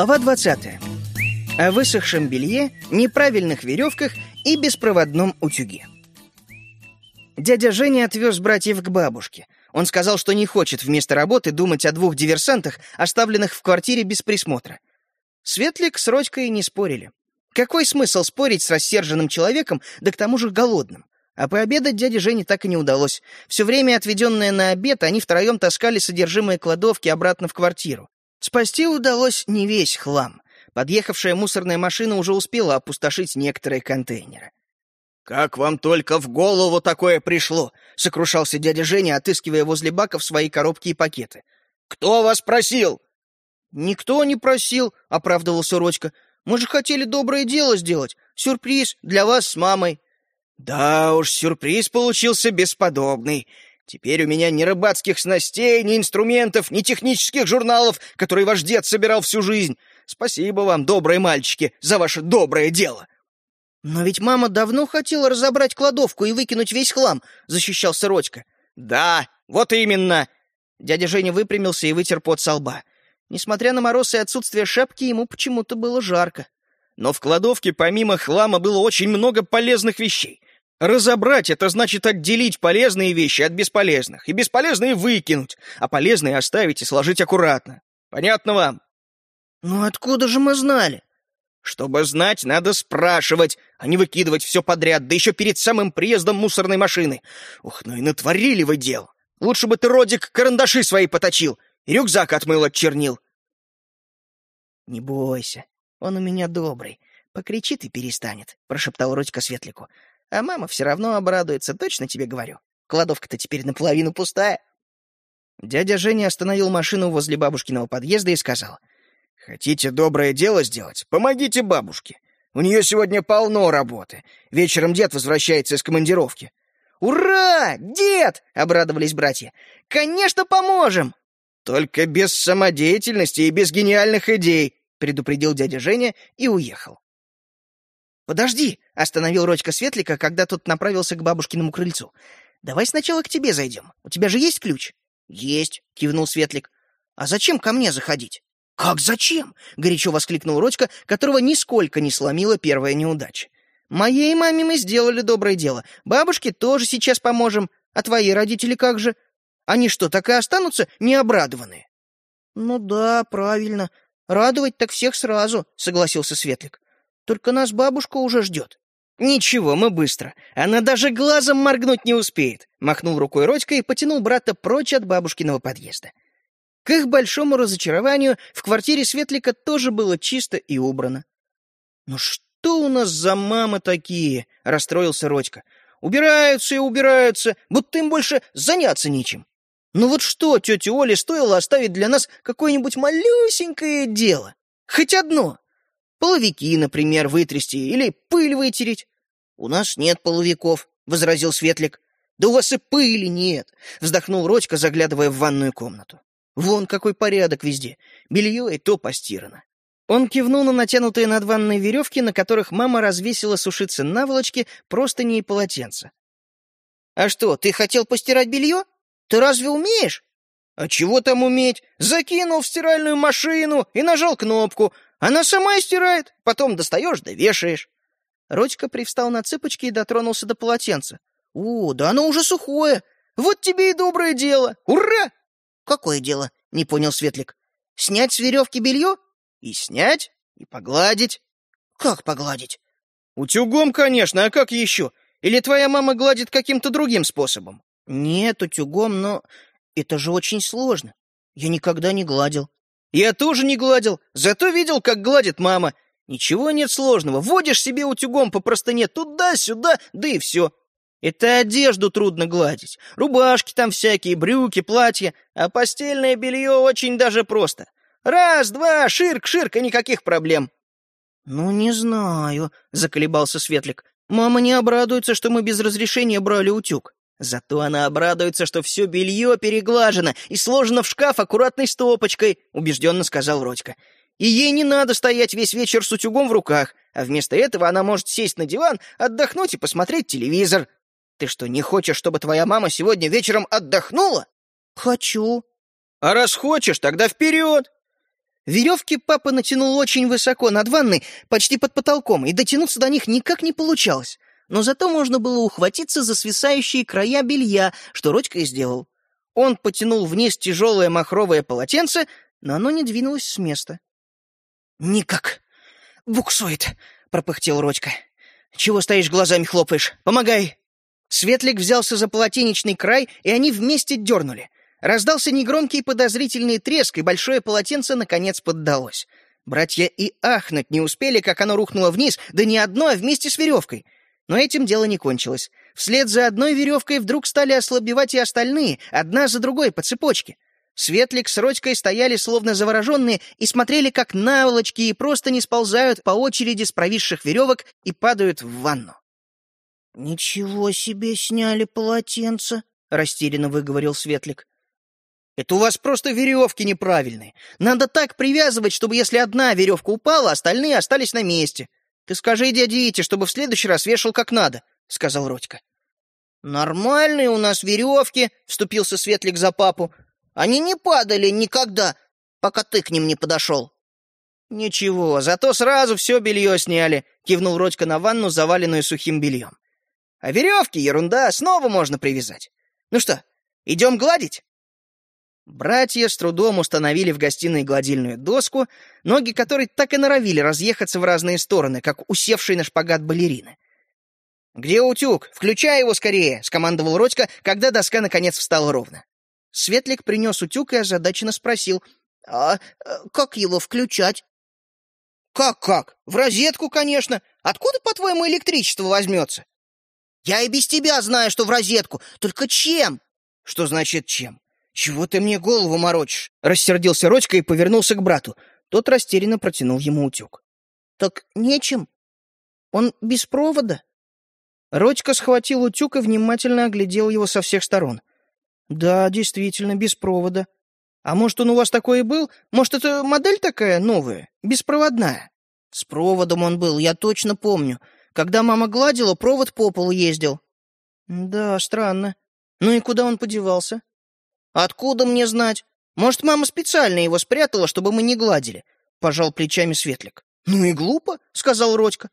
Глава 20. О высохшем белье, неправильных веревках и беспроводном утюге. Дядя Женя отвез братьев к бабушке. Он сказал, что не хочет вместо работы думать о двух диверсантах, оставленных в квартире без присмотра. Светлик с Родькой не спорили. Какой смысл спорить с рассерженным человеком, да к тому же голодным? А пообедать дяде Жене так и не удалось. Все время, отведенное на обед, они втроем таскали содержимое кладовки обратно в квартиру. Спасти удалось не весь хлам. Подъехавшая мусорная машина уже успела опустошить некоторые контейнеры. «Как вам только в голову такое пришло?» — сокрушался дядя Женя, отыскивая возле баков свои коробки и пакеты. «Кто вас просил?» «Никто не просил», — оправдывался Родька. «Мы же хотели доброе дело сделать. Сюрприз для вас с мамой». «Да уж, сюрприз получился бесподобный. Теперь у меня ни рыбацких снастей, ни инструментов, ни технических журналов, которые ваш дед собирал всю жизнь. Спасибо вам, добрые мальчики, за ваше доброе дело. Но ведь мама давно хотела разобрать кладовку и выкинуть весь хлам, защищался Родька. Да, вот именно. Дядя Женя выпрямился и вытер пот со лба. Несмотря на мороз и отсутствие шапки, ему почему-то было жарко. Но в кладовке помимо хлама было очень много полезных вещей. Разобрать — это значит отделить полезные вещи от бесполезных, и бесполезные выкинуть, а полезные оставить и сложить аккуратно. Понятно вам? Ну откуда же мы знали? Чтобы знать, надо спрашивать, а не выкидывать все подряд, да еще перед самым приездом мусорной машины. Ух, ну и натворили вы дел. Лучше бы ты, Родик, карандаши свои поточил и рюкзак отмыл от чернил. Не бойся, он у меня добрый. Покричит и перестанет, прошептал Родька Светлику. А мама все равно обрадуется, точно тебе говорю. Кладовка-то теперь наполовину пустая. Дядя Женя остановил машину возле бабушкиного подъезда и сказал. «Хотите доброе дело сделать? Помогите бабушке. У нее сегодня полно работы. Вечером дед возвращается из командировки». «Ура! Дед!» — обрадовались братья. «Конечно, поможем!» «Только без самодеятельности и без гениальных идей», — предупредил дядя Женя и уехал. «Подожди!» — остановил Родька Светлика, когда тот направился к бабушкиному крыльцу. «Давай сначала к тебе зайдем. У тебя же есть ключ?» «Есть!» — кивнул Светлик. «А зачем ко мне заходить?» «Как зачем?» — горячо воскликнул Родька, которого нисколько не сломила первая неудача. «Моей маме мы сделали доброе дело. Бабушке тоже сейчас поможем. А твои родители как же? Они что, так и останутся необрадованные?» «Ну да, правильно. Радовать так всех сразу», — согласился Светлик. Только нас бабушка уже ждет». «Ничего, мы быстро. Она даже глазом моргнуть не успеет», — махнул рукой Родька и потянул брата прочь от бабушкиного подъезда. К их большому разочарованию в квартире Светлика тоже было чисто и убрано. «Ну что у нас за мамы такие?» — расстроился Родька. «Убираются и убираются, будто им больше заняться нечем. Ну вот что тете Оле стоило оставить для нас какое-нибудь малюсенькое дело? Хоть одно!» Половики, например, вытрясти или пыль вытереть. — У нас нет половиков, — возразил Светлик. — Да у вас и пыли нет, — вздохнул Родька, заглядывая в ванную комнату. Вон какой порядок везде. Белье и то постирано. Он кивнул на натянутые над ванной веревки, на которых мама развесила сушиться наволочки, простыни и полотенца. «А что, ты хотел постирать белье? Ты разве умеешь?» «А чего там уметь? Закинул в стиральную машину и нажал кнопку, она сама и стирает, потом достаешь да вешаешь. Родька привстал на цыпочки и дотронулся до полотенца. О, да оно уже сухое. Вот тебе и доброе дело. Ура! Какое дело? Не понял Светлик. Снять с веревки белье? И снять, и погладить. Как погладить? Утюгом, конечно, а как еще? Или твоя мама гладит каким-то другим способом? Нет, утюгом, но это же очень сложно. Я никогда не гладил. Я тоже не гладил, зато видел, как гладит мама. Ничего нет сложного. Водишь себе утюгом по простыне туда-сюда, да и все. Это одежду трудно гладить. Рубашки там всякие, брюки, платья. А постельное белье очень даже просто. Раз, два, ширк-ширк, и никаких проблем. «Ну, не знаю», — заколебался Светлик. «Мама не обрадуется, что мы без разрешения брали утюг». Зато она обрадуется, что все белье переглажено и сложено в шкаф аккуратной стопочкой, убежденно сказал Родька. И ей не надо стоять весь вечер с утюгом в руках, а вместо этого она может сесть на диван, отдохнуть и посмотреть телевизор. Ты что, не хочешь, чтобы твоя мама сегодня вечером отдохнула? Хочу. А раз хочешь, тогда вперед. Веревки папа натянул очень высоко над ванной, почти под потолком, и дотянуться до них никак не получалось. Но зато можно было ухватиться за свисающие края белья, что Родька и сделал. Он потянул вниз тяжелое махровое полотенце, но оно не двинулось с места. «Никак. Буксует», — пропыхтел Родька. «Чего стоишь, глазами хлопаешь? Помогай!» Светлик взялся за полотенечный край, и они вместе дернули. Раздался негромкий подозрительный треск, и большое полотенце наконец поддалось. Братья и ахнуть не успели, как оно рухнуло вниз, да не одно, а вместе с веревкой. Но этим дело не кончилось. Вслед за одной веревкой вдруг стали ослабевать и остальные, одна за другой, по цепочке. Светлик с Родькой стояли словно завороженные и смотрели, как наволочки и просто не сползают по очереди с провисших веревок и падают в ванну. «Ничего себе сняли полотенце!» — растерянно выговорил Светлик. Это у вас просто веревки неправильные. Надо так привязывать, чтобы если одна веревка упала, остальные остались на месте. Ты скажи дяде Вите, чтобы в следующий раз вешал как надо, — сказал Родька. Нормальные у нас веревки, — вступился Светлик за папу. Они не падали никогда, пока ты к ним не подошел. «Ничего, зато сразу все белье сняли», — кивнул Родька на ванну, заваленную сухим бельем. «А веревки — ерунда, снова можно привязать. Ну что, идем гладить?» Братья с трудом установили в гостиной гладильную доску, ноги которой так и норовили разъехаться в разные стороны, как усевшие на шпагат балерины. «Где утюг? Включай его скорее!» — скомандовал Родька, когда доска наконец встала ровно. Светлик принес утюг и озадаченно спросил, «А э, как его включать?» «Как-как? В розетку, конечно. Откуда, по-твоему, электричество возьмется?» «Я и без тебя знаю, что в розетку. Только чем?» «Что значит чем? «Чего ты мне голову морочишь?» — рассердился Родька и повернулся к брату. Тот растерянно протянул ему утюг. «Так нечем. Он без провода». Родька схватил утюг и внимательно оглядел его со всех сторон. «Да, действительно, без провода. А может, он у вас такой и был? Может, это модель такая новая, беспроводная?» «С проводом он был, я точно помню. Когда мама гладила, провод по полу ездил». «Да, странно. Ну и куда он подевался?» «Откуда мне знать? Может, мама специально его спрятала, чтобы мы не гладили?» — пожал плечами Светлик. «Ну и глупо», — сказал Родька.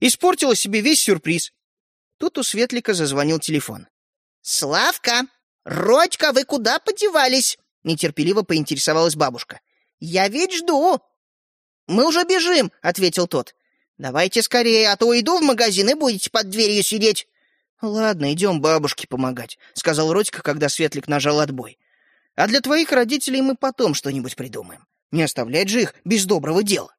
«Испортила себе весь сюрприз». Тут у Светлика зазвонил телефон. «Славка! Родька, вы куда подевались?» — нетерпеливо поинтересовалась бабушка. «Я ведь жду». «Мы уже бежим», — ответил тот. «Давайте скорее, а то уйду в магазин и будете под дверью сидеть». «Ладно, идем бабушке помогать», — сказал Родька, когда Светлик нажал отбой. «А для твоих родителей мы потом что-нибудь придумаем. Не оставлять же их без доброго дела».